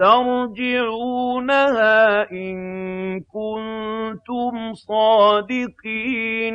تَرْجِعُونَهَا إِن كُنتُمْ صَادِقِينَ.